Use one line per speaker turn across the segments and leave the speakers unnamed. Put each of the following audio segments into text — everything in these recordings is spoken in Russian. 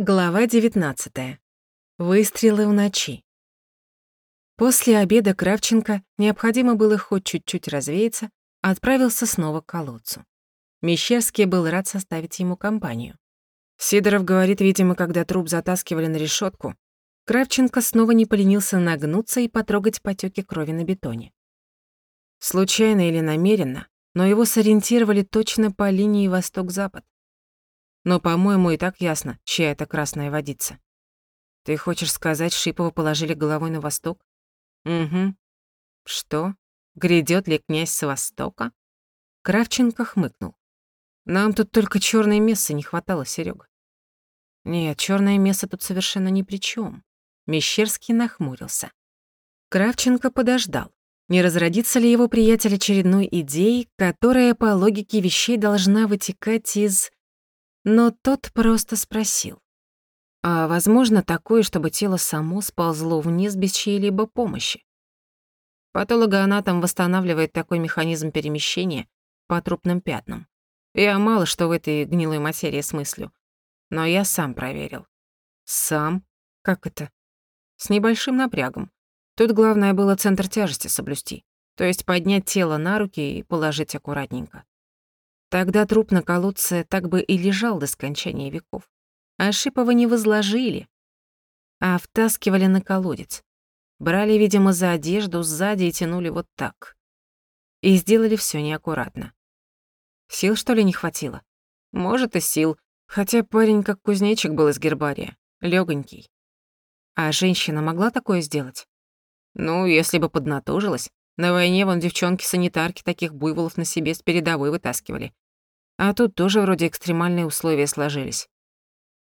Глава 19. Выстрелы в ночи. После обеда Кравченко необходимо было хоть чуть-чуть развеяться, отправился снова к колодцу. Мещерский был рад составить ему компанию. Сидоров говорит, видимо, когда труп затаскивали на решетку, Кравченко снова не поленился нагнуться и потрогать потеки крови на бетоне. Случайно или намеренно, но его сориентировали точно по линии восток-запад. Но, по-моему, и так ясно, чья это красная водица. Ты хочешь сказать, Шипова положили головой на восток? Угу. Что? Грядет ли князь с востока? Кравченко хмыкнул. Нам тут только черное место не хватало, Серега. Нет, черное место тут совершенно ни при чем. Мещерский нахмурился. Кравченко подождал. Не разродится ли его приятель очередной идеей, которая по логике вещей должна вытекать из но тот просто спросил. А возможно такое, чтобы тело само сползло вниз без чьей-либо помощи? Патологоанатом восстанавливает такой механизм перемещения по трупным пятнам. Я мало что в этой гнилой материи смыслю, но я сам проверил. Сам? Как это? С небольшим напрягом. Тут главное было центр тяжести соблюсти, то есть поднять тело на руки и положить аккуратненько. Тогда труп на колодце так бы и лежал до скончания веков. А Шипова не возложили, а втаскивали на колодец. Брали, видимо, за одежду сзади и тянули вот так. И сделали все неаккуратно. Сил, что ли, не хватило? Может, и сил, хотя парень как кузнечик был из гербария, легонький. А женщина могла такое сделать? Ну, если бы поднатужилась. На войне вон девчонки-санитарки таких буйволов на себе с передовой вытаскивали. А тут тоже вроде экстремальные условия сложились.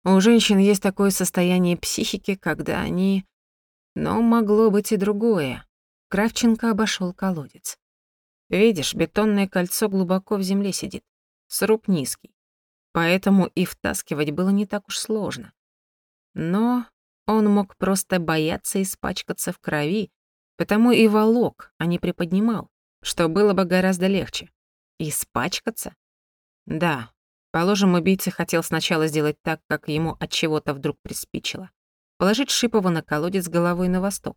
У женщин есть такое состояние психики, когда они... Но могло быть и другое. Кравченко обошел колодец. Видишь, бетонное кольцо глубоко в земле сидит. Сруб низкий. Поэтому и втаскивать было не так уж сложно. Но он мог просто бояться испачкаться в крови Потому и волок, а не приподнимал, что было бы гораздо легче. Испачкаться? Да. Положим, убийца хотел сначала сделать так, как ему от чего-то вдруг приспичило. Положить Шипова на колодец головой на восток.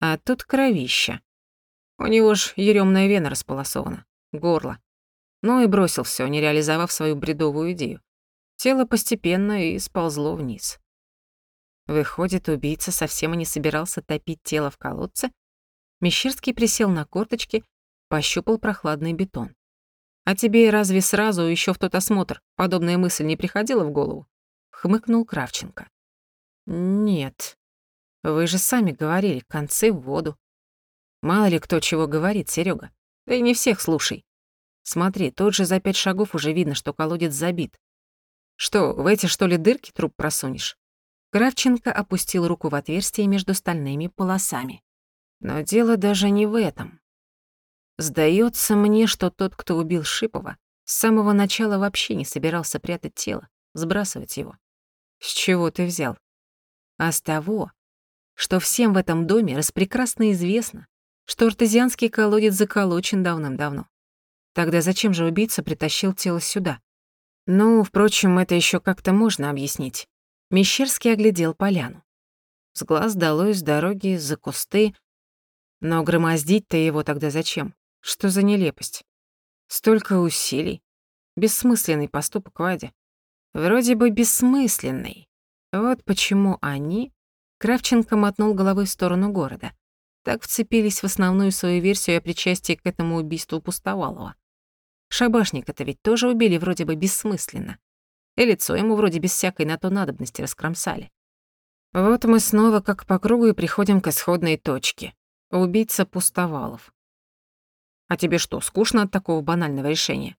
А тут кровища. У него ж еремная вена располосована, горло. Ну и бросил все, не реализовав свою бредовую идею. Тело постепенно и сползло вниз. Выходит, убийца совсем и не собирался топить тело в колодце? Мещерский присел на корточки, пощупал прохладный бетон. «А тебе разве сразу еще в тот осмотр подобная мысль не приходила в голову?» — хмыкнул Кравченко. «Нет. Вы же сами говорили, концы в воду. Мало ли кто чего говорит, Серега. Да и не всех слушай. Смотри, тут же за пять шагов уже видно, что колодец забит. Что, в эти, что ли, дырки труп просунешь? Кравченко опустил руку в отверстие между стальными полосами. Но дело даже не в этом. Сдается мне, что тот, кто убил Шипова, с самого начала вообще не собирался прятать тело, сбрасывать его. С чего ты взял? А с того, что всем в этом доме распрекрасно известно, что артезианский колодец заколочен давным-давно. Тогда зачем же убийца притащил тело сюда? Ну, впрочем, это еще как-то можно объяснить. Мещерский оглядел поляну. С глаз долой, с дороги, за кусты. Но громоздить-то его тогда зачем? Что за нелепость? Столько усилий. Бессмысленный поступок Вадя. Вроде бы бессмысленный. Вот почему они... Кравченко мотнул головой в сторону города. Так вцепились в основную свою версию о причастии к этому убийству Пустовалова. Шабашника-то ведь тоже убили вроде бы бессмысленно и лицо ему вроде без всякой на то надобности раскромсали. Вот мы снова как по кругу и приходим к исходной точке. Убийца Пустовалов. А тебе что, скучно от такого банального решения?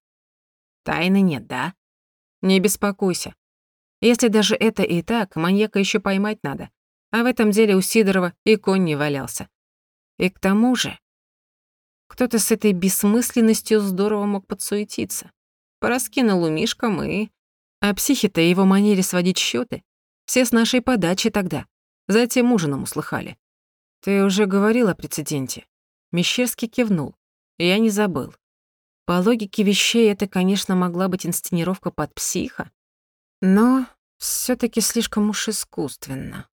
Тайны нет, да? Не беспокойся. Если даже это и так, маньяка еще поймать надо. А в этом деле у Сидорова и конь не валялся. И к тому же, кто-то с этой бессмысленностью здорово мог подсуетиться. Пораскинул умишкам и а психи-то его манере сводить счеты все с нашей подачи тогда. Затем ужином услыхали. Ты уже говорил о прецеденте. Мещерский кивнул. Я не забыл. По логике вещей это, конечно, могла быть инсценировка под психа. Но все таки слишком уж искусственно.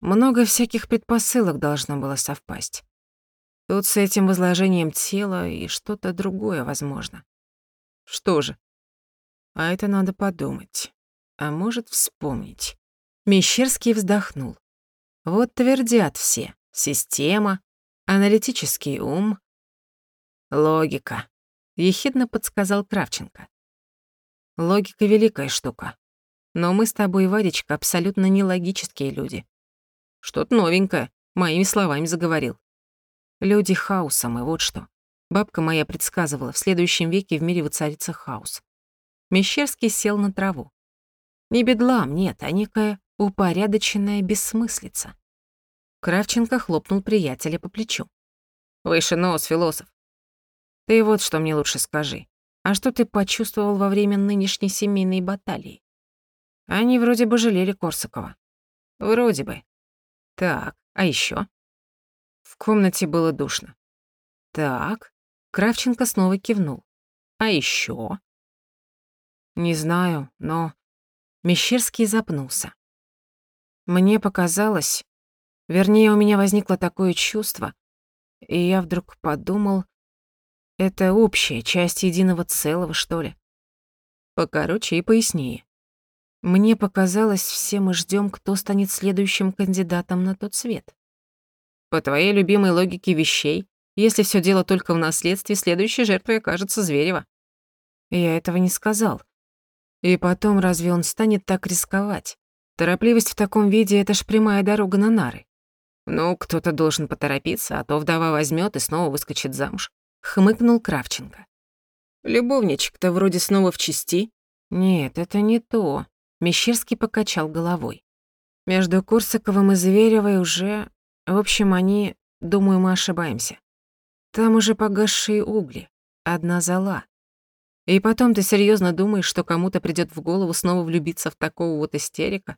Много всяких предпосылок должно было совпасть. Тут с этим возложением тела и что-то другое возможно. Что же? А это надо подумать. А может, вспомнить. Мещерский вздохнул. Вот твердят все. Система, аналитический ум. Логика. Ехидно подсказал Кравченко. Логика — великая штука. Но мы с тобой, Варечка, абсолютно нелогические люди. Что-то новенькое, моими словами заговорил. Люди хаоса мы, вот что. Бабка моя предсказывала, в следующем веке в мире воцарится хаос. Мещерский сел на траву. Не бедлам, нет, а некая упорядоченная бессмыслица. Кравченко хлопнул приятеля по плечу. «Выше нос, философ. Ты вот что мне лучше скажи. А что ты почувствовал во время нынешней семейной баталии? Они вроде бы жалели Корсакова. Вроде бы. Так, а еще? В комнате было душно. Так, Кравченко снова кивнул. А еще? Не знаю, но... Мещерский запнулся. Мне показалось... Вернее, у меня возникло такое чувство, и я вдруг подумал... Это общая часть единого целого, что ли? Покороче и пояснее. Мне показалось, все мы ждем, кто станет следующим кандидатом на тот свет. По твоей любимой логике вещей, если все дело только в наследстве, следующей жертвой окажется Зверева. Я этого не сказал. И потом, разве он станет так рисковать? Торопливость в таком виде — это ж прямая дорога на нары. Ну, кто-то должен поторопиться, а то вдова возьмет и снова выскочит замуж. Хмыкнул Кравченко. Любовничек-то вроде снова в чести. Нет, это не то. Мещерский покачал головой. Между Курсаковым и Зверевой уже в общем, они, думаю, мы ошибаемся. Там уже погасшие угли, одна зола. И потом ты серьезно думаешь, что кому-то придет в голову снова влюбиться в такого вот истерика?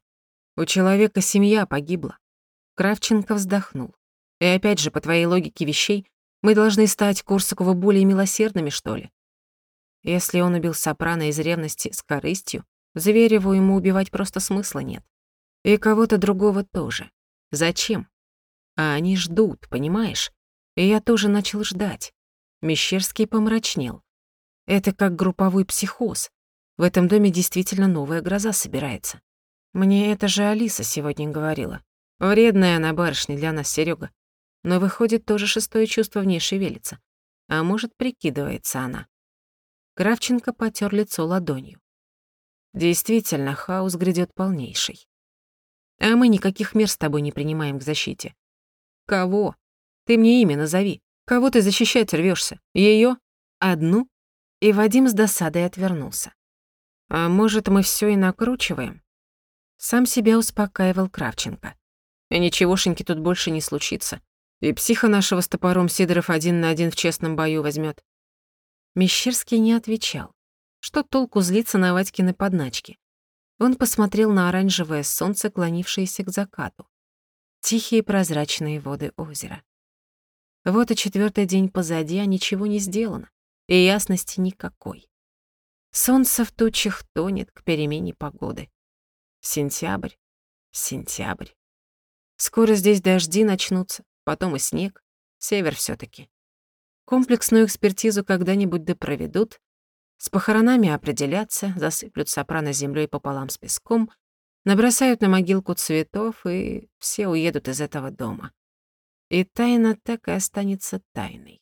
У человека семья погибла. Кравченко вздохнул. И опять же, по твоей логике вещей, мы должны стать Курсакову более милосердными, что ли? Если он убил Сопрано из ревности с корыстью, Звереву ему убивать просто смысла нет. И кого-то другого тоже. Зачем? А они ждут, понимаешь? И я тоже начал ждать. Мещерский помрачнел. Это как групповой психоз. В этом доме действительно новая гроза собирается. Мне это же Алиса сегодня говорила. Вредная она барышня для нас, Серёга. Но выходит, тоже шестое чувство в ней шевелится. А может, прикидывается она. Кравченко потер лицо ладонью. Действительно, хаос грядет полнейший. А мы никаких мер с тобой не принимаем к защите. Кого? Ты мне имя назови. Кого ты защищать рвешься? Ее? Одну? И Вадим с досадой отвернулся. А может, мы все и накручиваем? Сам себя успокаивал Кравченко. И ничегошеньки тут больше не случится. И психа нашего с топором Сидоров один на один в честном бою возьмет. Мещерский не отвечал. Что толку злиться на Вадькины подначки? Он посмотрел на оранжевое солнце, клонившееся к закату тихие прозрачные воды озера. Вот и четвертый день позади, а ничего не сделано, и ясности никакой. Солнце в тучах тонет к перемене погоды. Сентябрь, сентябрь. Скоро здесь дожди начнутся, потом и снег. Север все таки Комплексную экспертизу когда-нибудь да проведут, с похоронами определятся, засыплют сопрано землей пополам с песком, набросают на могилку цветов, и все уедут из этого дома. И тайна так и останется тайной.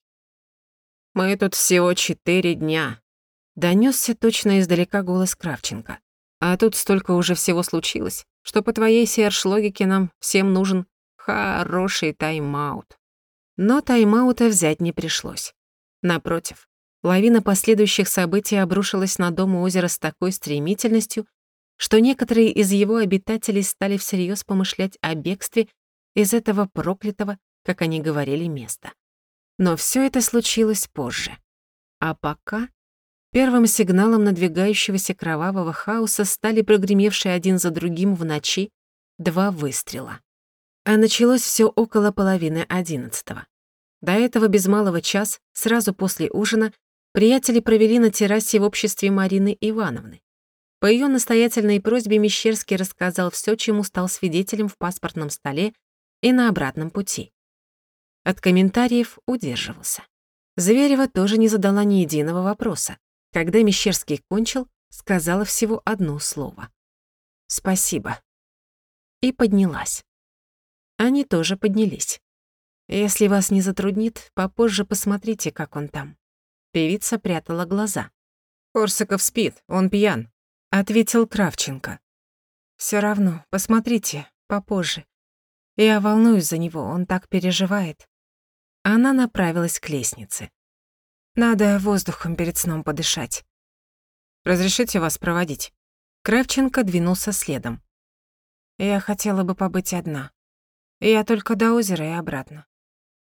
«Мы тут всего четыре дня», — донёсся точно издалека голос Кравченко. «А тут столько уже всего случилось, что по твоей серж-логике нам всем нужен хороший тайм-аут». Но тайм-аута взять не пришлось. Напротив, лавина последующих событий обрушилась на дом у озера с такой стремительностью, что некоторые из его обитателей стали всерьез помышлять о бегстве из этого проклятого, как они говорили, места. Но все это случилось позже. А пока первым сигналом надвигающегося кровавого хаоса стали прогремевшие один за другим в ночи два выстрела. А началось все около половины одиннадцатого. До этого без малого час, сразу после ужина, приятели провели на террасе в обществе Марины Ивановны. По ее настоятельной просьбе Мещерский рассказал все, чему стал свидетелем в паспортном столе и на обратном пути. От комментариев удерживался. Зверева тоже не задала ни единого вопроса. Когда Мещерский кончил, сказала всего одно слово. «Спасибо». И поднялась. Они тоже поднялись. Если вас не затруднит, попозже посмотрите, как он там. Певица прятала глаза.
«Корсаков спит, он пьян», —
ответил Кравченко. Все равно, посмотрите, попозже. Я волнуюсь за него, он так переживает». Она направилась к лестнице. «Надо воздухом перед сном подышать».
«Разрешите вас проводить?»
Кравченко двинулся следом. «Я хотела бы побыть одна. Я только до озера и обратно».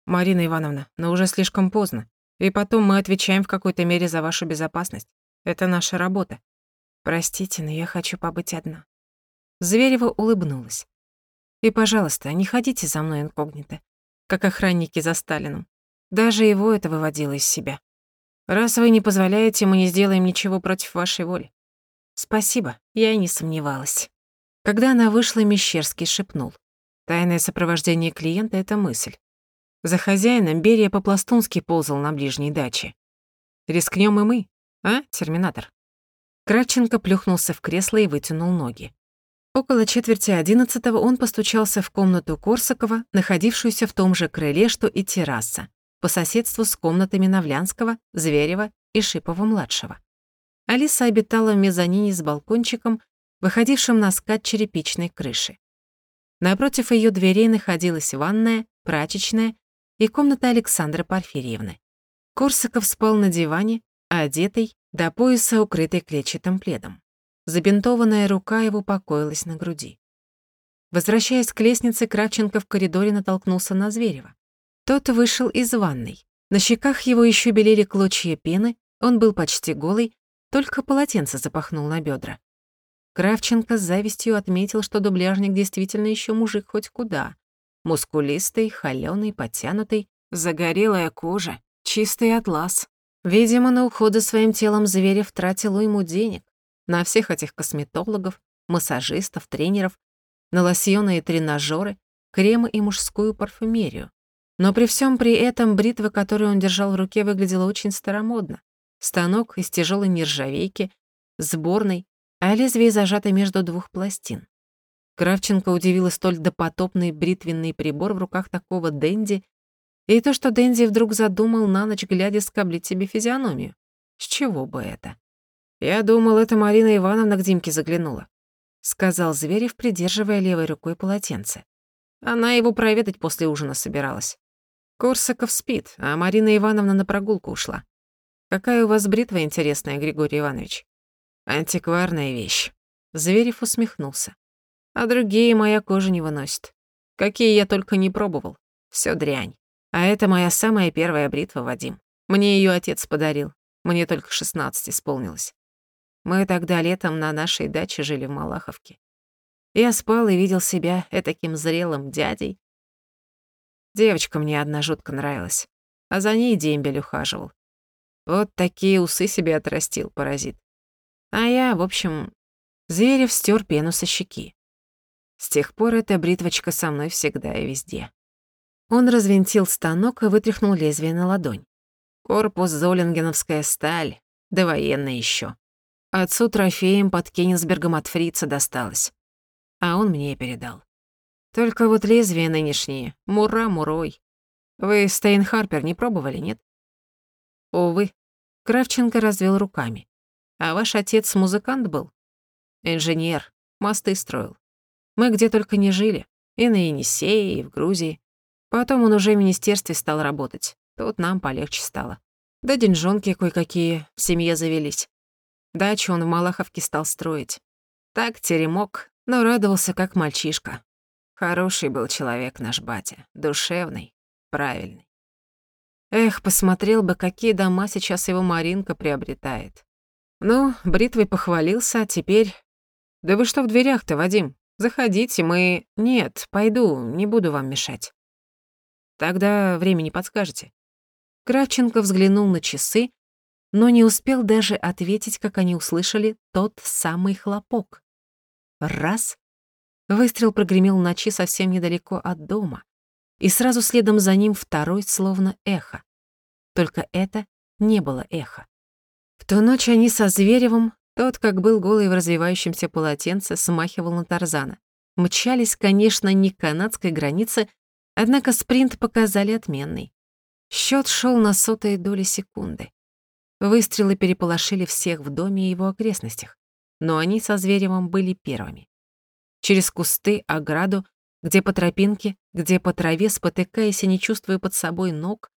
«Марина Ивановна, но уже слишком поздно. И потом мы отвечаем в какой-то мере за вашу безопасность. Это наша работа».
«Простите, но я хочу побыть одна». Зверева улыбнулась. И, пожалуйста, не ходите за мной инкогнито, как охранники за Сталином. Даже его это выводило из себя. Раз вы не позволяете, мы не сделаем ничего против вашей воли. Спасибо, я и не сомневалась. Когда она вышла, Мещерский шепнул. Тайное сопровождение клиента — это мысль. За хозяином Берия по-пластунски ползал на ближней даче. Рискнем и мы, а, терминатор? Кравченко плюхнулся в кресло и вытянул ноги. Около четверти одиннадцатого он постучался в комнату Корсакова, находившуюся в том же крыле, что и терраса, по соседству с комнатами Навлянского, Зверева и Шипова-младшего. Алиса обитала в мезонине с балкончиком, выходившим на скат черепичной крыши. Напротив ее дверей находилась ванная, прачечная и комната Александры Порфирьевны. Корсаков спал на диване, одетый, до пояса укрытый клетчатым пледом. Забинтованная рука его покоилась на груди. Возвращаясь к лестнице, Кравченко в коридоре натолкнулся на Зверева. Тот вышел из ванной. На щеках его еще белели клочья пены, он был почти голый, только полотенце запахнул на бедра. Кравченко с завистью отметил, что дубляжник действительно еще мужик хоть куда. Мускулистый, холёный, подтянутый, загорелая кожа, чистый атлас. Видимо, на уход за своим телом Зверев тратил ему денег на всех этих косметологов, массажистов, тренеров, на лосьоны и тренажеры, кремы и мужскую парфюмерию. Но при всем при этом бритва, которую он держал в руке, выглядела очень старомодно. Станок из тяжелой нержавейки, сборный, а лезвие зажато между двух пластин. Кравченко удивила столь допотопный бритвенный прибор в руках такого Дэнди, и то, что Дэнди вдруг задумал на ночь глядя скоблить себе физиономию. С чего бы это? «Я думал, это Марина Ивановна к Димке заглянула», — сказал Зверев, придерживая левой рукой полотенце. Она его проведать после ужина собиралась. Корсаков спит, а Марина Ивановна на прогулку ушла. Какая у вас бритва интересная, Григорий Иванович? Антикварная вещь. Зверев усмехнулся. А другие моя кожа не выносит. Какие я только не пробовал. Всё дрянь. А это моя самая первая бритва, Вадим. Мне её отец подарил. Мне только 16 исполнилось. Мы тогда летом на нашей даче жили в Малаховке. Я спал и видел себя этаким зрелым дядей. Девочка мне одна жутко нравилась, а за ней дембель ухаживал. Вот такие усы себе отрастил, паразит. А я, в общем, Зверев стер пену со щеки. С тех пор эта бритвочка со мной всегда и везде. Он развинтил станок и вытряхнул лезвие на ладонь. Корпус золингеновская сталь, да военная еще. Отцу трофеем под Кенигсбергом от фрица досталось. А он мне передал. Только вот лезвие нынешнее, мура мурой. Вы Стейнхарпер не пробовали, нет? Увы. Кравченко развел руками. А ваш отец музыкант был? Инженер, мосты строил. Мы где только не жили. И на Енисее, и в Грузии. Потом он уже в министерстве стал работать. Тут нам полегче стало. Да деньжонки кое-какие в семье завелись. Дачу он в Малаховке стал строить. Так теремок, но радовался как мальчишка. Хороший был человек наш батя, душевный, правильный. Эх, посмотрел бы, какие дома сейчас его Маринка приобретает. Ну, бритвой похвалился, а теперь... Да вы что в дверях-то, Вадим? Заходите, мы... Нет, пойду, не буду вам мешать. Тогда времени подскажете. Кравченко взглянул на часы но не успел даже ответить, как они услышали тот самый хлопок. Раз. Выстрел прогремел ночи совсем недалеко от дома, и сразу следом за ним второй, словно эхо. Только это не было эхо. В ту ночь они со Зверевым, тот, как был голый в развивающемся полотенце, смахивал на Тарзана. Мчались, конечно, не к канадской границе, однако спринт показали отменный. Счет шел на сотые доли секунды. Выстрелы переполошили всех в доме и его окрестностях, но они со Зверевым были первыми. Через кусты, ограду, где по тропинке, где по траве, спотыкаясь и не чувствуя под собой ног,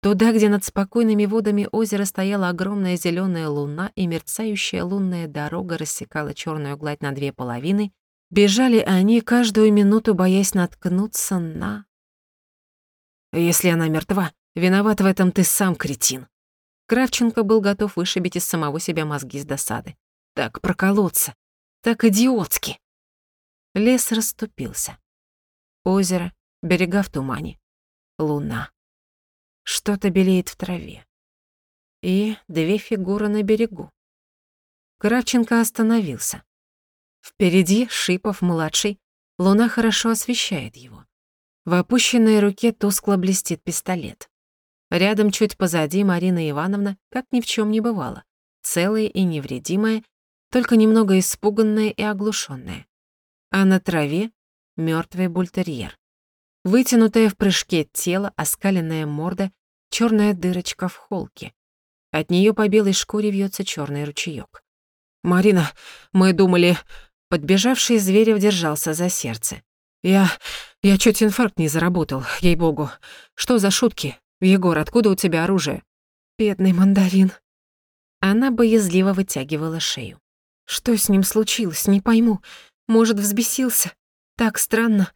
туда, где над спокойными водами озера стояла огромная зеленая луна и мерцающая лунная дорога рассекала черную гладь на две половины, бежали они каждую минуту, боясь наткнуться на... «Если она мертва, Виноват в этом ты сам, кретин. Кравченко был готов вышибить из самого себя мозги с досады. Так проколоться. Так идиотски. Лес расступился. Озеро, берега в тумане. Луна. Что-то белеет в траве. И две фигуры на берегу. Кравченко остановился. Впереди Шипов-младший. Луна хорошо освещает его. В опущенной руке тускло блестит пистолет. Рядом чуть позади Марина Ивановна, как ни в чем не бывало, целая и невредимая, только немного испуганная и оглушенная. А на траве мертвый бультерьер. Вытянутое в прыжке тело, оскаленная морда, черная дырочка в холке. От нее по белой шкуре вьется черный ручеек. «Марина, мы думали...» Подбежавший Зверев держался за сердце. «Я... я чуть инфаркт не заработал, ей-богу. Что за шутки? «Егор, откуда у тебя оружие?» «Бедный мандарин». Она боязливо вытягивала шею. «Что с ним случилось, не пойму. Может, взбесился? Так странно.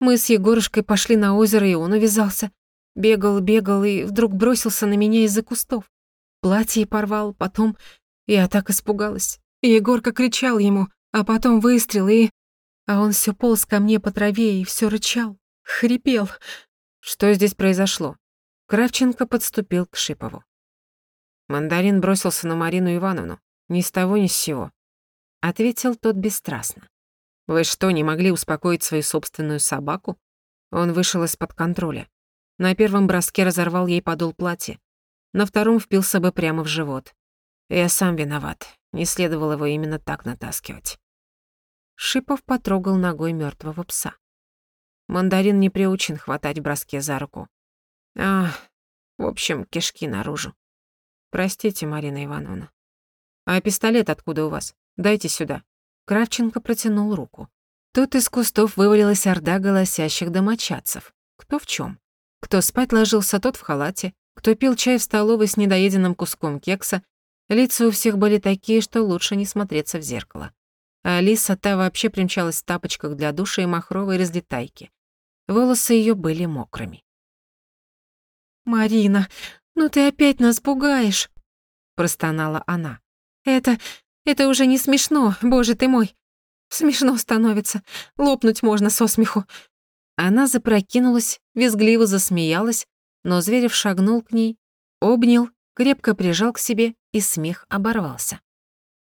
Мы с Егорушкой пошли на озеро, и он увязался. Бегал, бегал и вдруг бросился на меня из-за кустов. Платье порвал, потом... Я так испугалась. Егорка кричал ему, а потом выстрел, и... А он все полз ко мне по траве и все рычал, хрипел. Что здесь произошло? Кравченко подступил к Шипову. Мандарин бросился на Марину Ивановну. Ни с того, ни с сего. Ответил тот бесстрастно. Вы что, не могли успокоить свою собственную собаку? Он вышел из-под контроля. На первом броске разорвал ей подол платья. На втором впился бы прямо в живот. Я сам виноват. Не следовало его именно так натаскивать. Шипов потрогал ногой мертвого пса. Мандарин не приучен хватать в броске за руку. А, в общем, кишки наружу. Простите, Марина Ивановна. А пистолет откуда у вас? Дайте сюда. Кравченко протянул руку. Тут из кустов вывалилась орда голосящих домочадцев. Кто в чем? Кто спать ложился, тот в халате, кто пил чай в столовой с недоеденным куском кекса. Лица у всех были такие, что лучше не смотреться в зеркало. А Алиса та вообще примчалась в тапочках для душа и махровой разлетайки. Волосы ее были мокрыми. «Марина, ну ты опять нас пугаешь», — простонала она. «Это... это уже не смешно, боже ты мой. Смешно становится, лопнуть можно со смеху». Она запрокинулась, визгливо засмеялась, но Зверев шагнул к ней, обнял, крепко прижал к себе, и смех оборвался.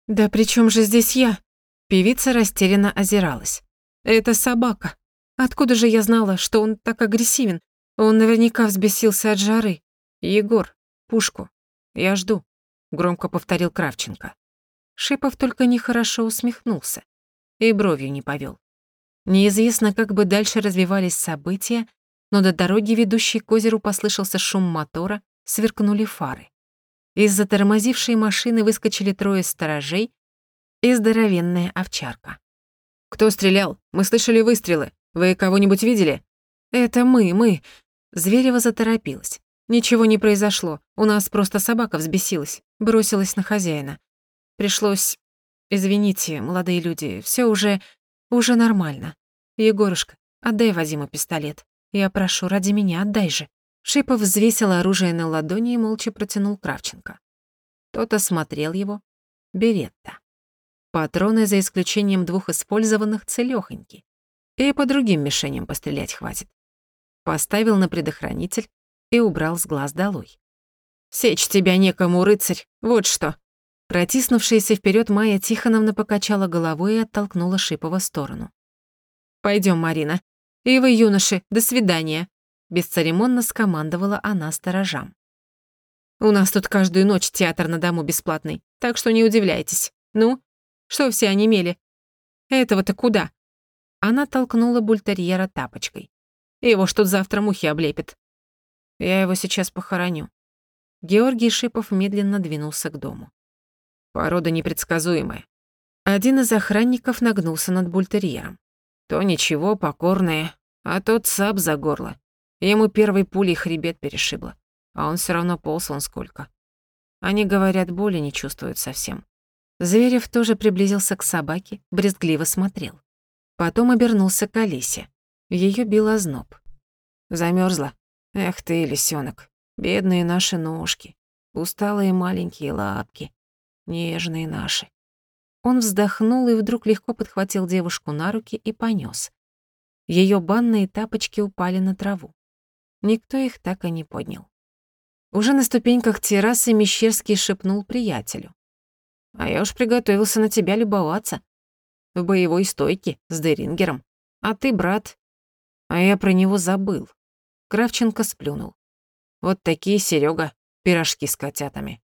«Да при чем же здесь я?» Певица растерянно озиралась. «Это собака. Откуда же я знала, что он так агрессивен? Он наверняка взбесился от жары. Егор, пушку. Я жду, громко повторил Кравченко. Шипов только нехорошо усмехнулся и бровью не повел. Неизвестно, как бы дальше развивались события, но до дороги, ведущей к озеру, послышался шум мотора, сверкнули фары. Из затормозившей машины выскочили трое сторожей и здоровенная овчарка. «Кто стрелял? Мы слышали выстрелы. Вы кого-нибудь видели?» «Это мы, мы. Зверева заторопилась. Ничего не произошло. У нас просто собака взбесилась, бросилась на хозяина. Пришлось... Извините, молодые люди, все уже... уже нормально. Егорушка, отдай Вадиму пистолет. Я прошу, ради меня отдай же. Шипов взвесил оружие на ладони и молча протянул Кравченко. Тот осмотрел его. Беретта. Патроны, за исключением двух использованных, целёхоньки. И по другим мишеням пострелять хватит поставил на предохранитель и убрал с глаз долой.
Сечь тебя некому, рыцарь, вот что».
Протиснувшаяся вперед Майя Тихоновна покачала головой и оттолкнула Шипова в сторону. Пойдем, Марина. И вы, юноши, до свидания», — бесцеремонно скомандовала она сторожам. «У нас тут каждую ночь театр на дому бесплатный, так что не удивляйтесь. Ну, что все онемели? Этого-то куда?» Она толкнула бультерьера тапочкой. «Его что завтра мухи облепит. Я его сейчас похороню». Георгий Шипов медленно двинулся к дому. Порода непредсказуемая. Один из охранников нагнулся над бультерьером. То ничего, покорное, а тот сап за горло. Ему первой пулей хребет перешибло, а он все равно полз вон сколько. Они, говорят, боли не чувствуют совсем. Зверев тоже приблизился к собаке, брезгливо смотрел. Потом обернулся к Алисе. Её бил озноб. Замерзла. Эх ты, лисёнок, бедные наши ножки, усталые маленькие лапки. Нежные наши. Он вздохнул и вдруг легко подхватил девушку на руки и понёс. Её банные тапочки упали на траву. Никто их так и не поднял. Уже на ступеньках террасы Мещерский шепнул приятелю. «А я уж приготовился на тебя любоваться. В боевой стойке, с Дерингером. А ты, брат...» А я про него забыл. Кравченко сплюнул. Вот такие, Серега, пирожки с котятами.